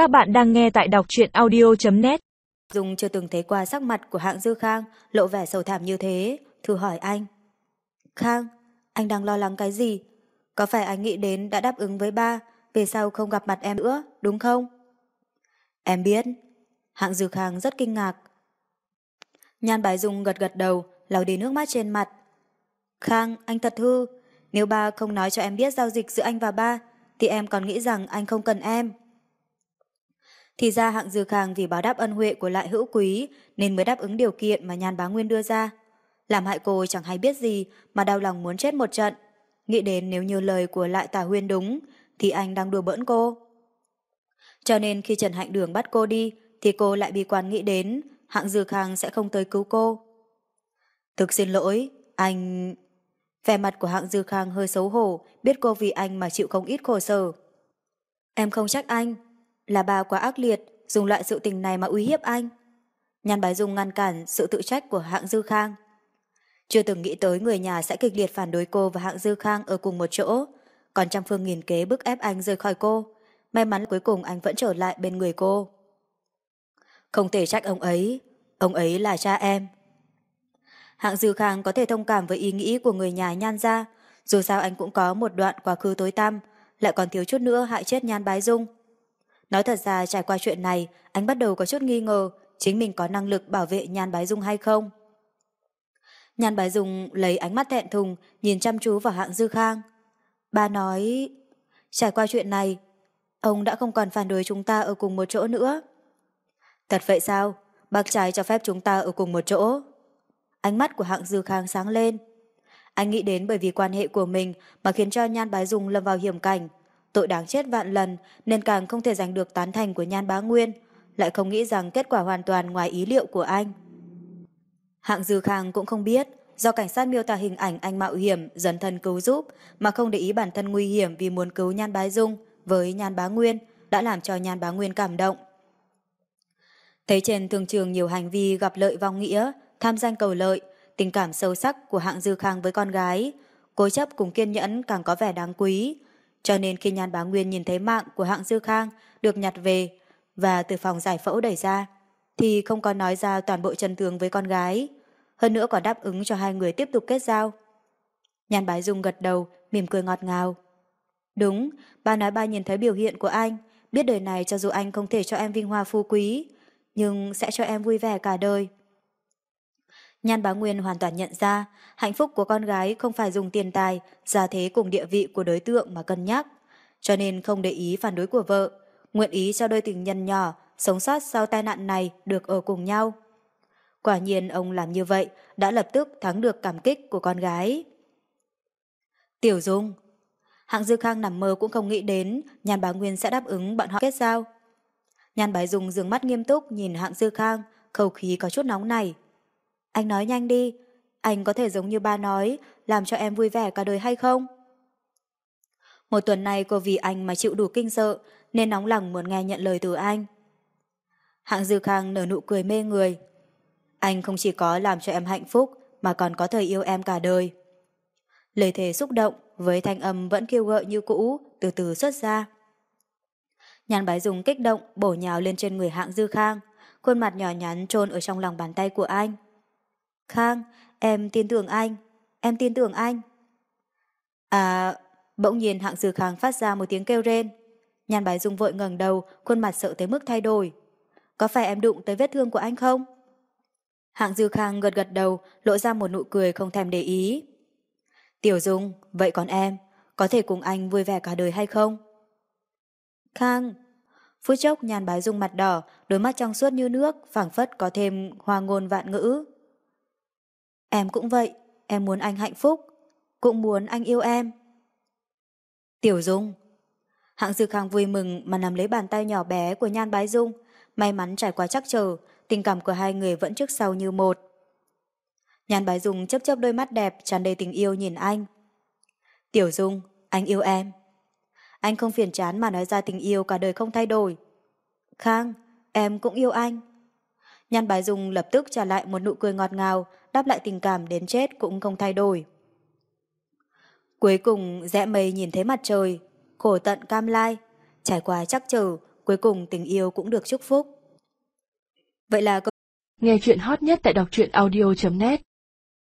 Các bạn đang nghe tại đọc truyện audio.net Dung chưa từng thấy qua sắc mặt của hạng Dư Khang lộ vẻ sầu thảm như thế, thử hỏi anh. Khang, anh đang lo lắng cái gì? Có phải anh nghĩ đến đã đáp ứng với ba, về sau không gặp mặt em nữa, đúng không? Em biết. Hạng Dư Khang rất kinh ngạc. Nhan Bái Dung gật gật đầu, lau đi nước mắt trên mặt. Khang, anh thật hư. Nếu ba không nói cho em biết giao dịch giữa anh và ba, thì em còn nghĩ rằng anh không cần em. Thì ra hạng dư khang vì báo đáp ân huệ của lại hữu quý nên mới đáp ứng điều kiện mà nhan bá nguyên đưa ra. Làm hại cô chẳng hay biết gì mà đau lòng muốn chết một trận. Nghĩ đến nếu như lời của lại tả huyên đúng thì anh đang đùa bỡn cô. Cho nên khi Trần Hạnh Đường bắt cô đi thì cô lại bị quan nghĩ đến hạng dư khang sẽ không tới cứu cô. Thực xin lỗi, anh... Vẻ mặt của hạng dư khang hơi xấu hổ, biết cô vì anh mà chịu không ít khổ sở. Em không trách anh, là bà quá ác liệt, dùng loại sự tình này mà uy hiếp anh. Nhan Bái Dung ngăn cản sự tự trách của hạng Dư Khang. Chưa từng nghĩ tới người nhà sẽ kịch liệt phản đối cô và hạng Dư Khang ở cùng một chỗ, còn trăm phương nghìn kế bức ép anh rời khỏi cô. May mắn cuối cùng anh vẫn trở lại bên người cô. Không thể trách ông ấy, ông ấy là cha em. Hạng Dư Khang có thể thông cảm với ý nghĩ của người nhà nhan ra, dù sao anh cũng có một đoạn quá khứ tối tăm, lại còn thiếu chút nữa hại chết nhan bái dung. Nói thật ra trải qua chuyện này, anh bắt đầu có chút nghi ngờ chính mình có năng lực bảo vệ Nhan Bái Dung hay không. Nhan Bái Dung lấy ánh mắt thẹn thùng, nhìn chăm chú vào hạng Dư Khang. Ba nói, trải qua chuyện này, ông đã không còn phản đối chúng ta ở cùng một chỗ nữa. Thật vậy sao? Bác trai cho phép chúng ta ở cùng một chỗ. Ánh mắt của hạng Dư Khang sáng lên. Anh nghĩ đến bởi vì quan hệ của mình mà khiến cho Nhan Bái Dung lâm vào hiểm cảnh, tội đáng chết vạn lần nên càng không thể giành được tán thành của Nhan Bá Nguyên, lại không nghĩ rằng kết quả hoàn toàn ngoài ý liệu của anh. Hạng Dư Khang cũng không biết, do cảnh sát miêu tả hình ảnh anh mạo hiểm dần thân cứu giúp mà không để ý bản thân nguy hiểm vì muốn cứu Nhan Bá Dung với Nhan Bá Nguyên đã làm cho Nhan Bá Nguyên cảm động. Thấy trên thường trường nhiều hành vi gặp lợi vong nghĩa, tham danh cầu lợi, tình cảm sâu sắc của hạng Dư Khang với con gái, cố chấp cùng kiên nhẫn càng có vẻ đáng quý, cho nên khi Nhan Bá Nguyên nhìn thấy mạng của hạng Dư Khang được nhặt về và từ phòng giải phẫu đẩy ra, thì không có nói ra toàn bộ chân tướng với con gái. Hơn nữa còn đáp ứng cho hai người tiếp tục kết giao. Nhan Bái Dung gật đầu, mỉm cười ngọt ngào. Đúng, ba nói ba nhìn thấy biểu hiện của anh, biết đời này cho dù anh không thể cho em vinh hoa phú quý, nhưng sẽ cho em vui vẻ cả đời. Nhan Bá Nguyên hoàn toàn nhận ra hạnh phúc của con gái không phải dùng tiền tài, gia thế cùng địa vị của đối tượng mà cân nhắc, cho nên không để ý phản đối của vợ, nguyện ý cho đôi tình nhân nhỏ sống sót sau tai nạn này được ở cùng nhau. Quả nhiên ông làm như vậy đã lập tức thắng được cảm kích của con gái. Tiểu Dung Hạng Dư Khang nằm mơ cũng không nghĩ đến Nhan Bá Nguyên sẽ đáp ứng bọn họ kết giao. Nhan Bái Dung dường mắt nghiêm túc nhìn Hạng Dư Khang, khẩu khí có chút nóng này. Anh nói nhanh đi, anh có thể giống như ba nói, làm cho em vui vẻ cả đời hay không? Một tuần này cô vì anh mà chịu đủ kinh sợ, nên nóng lòng muốn nghe nhận lời từ anh. Hạng Dư Khang nở nụ cười mê người. Anh không chỉ có làm cho em hạnh phúc, mà còn có thời yêu em cả đời. Lời thề xúc động, với thanh âm vẫn kêu gợi như cũ, từ từ xuất ra. Nhàn bái dùng kích động, bổ nhào lên trên người hạng Dư Khang, khuôn mặt nhỏ nhắn trôn ở trong lòng bàn tay của anh. Khang, em tin tưởng anh, em tin tưởng anh. À, bỗng nhiên hạng dư khang phát ra một tiếng kêu rên. Nhan bái dung vội ngẩng đầu, khuôn mặt sợ tới mức thay đổi. Có phải em đụng tới vết thương của anh không? Hạng dư khang gật gật đầu, lộ ra một nụ cười không thèm để ý. Tiểu dung, vậy còn em, có thể cùng anh vui vẻ cả đời hay không? Khang, phút chốc nhàn bái dung mặt đỏ, đôi mắt trong suốt như nước, phảng phất có thêm hoa ngôn vạn ngữ. Em cũng vậy, em muốn anh hạnh phúc, cũng muốn anh yêu em. Tiểu Dung Hạng Dư Khang vui mừng mà nắm lấy bàn tay nhỏ bé của Nhan Bái Dung, may mắn trải qua chắc chờ, tình cảm của hai người vẫn trước sau như một. Nhan Bái Dung chấp chấp đôi mắt đẹp tràn đầy tình yêu nhìn anh. Tiểu Dung, anh yêu em. Anh không phiền chán mà nói ra tình yêu cả đời không thay đổi. Khang, em cũng yêu anh. Nhan Bái Dung lập tức trả lại một nụ cười ngọt ngào, đáp lại tình cảm đến chết cũng không thay đổi. Cuối cùng rẽ mây nhìn thấy mặt trời, khổ tận cam lai, trải qua chắc trở, cuối cùng tình yêu cũng được chúc phúc. Vậy là Nghe chuyện hot nhất tại đọc truyện audio.net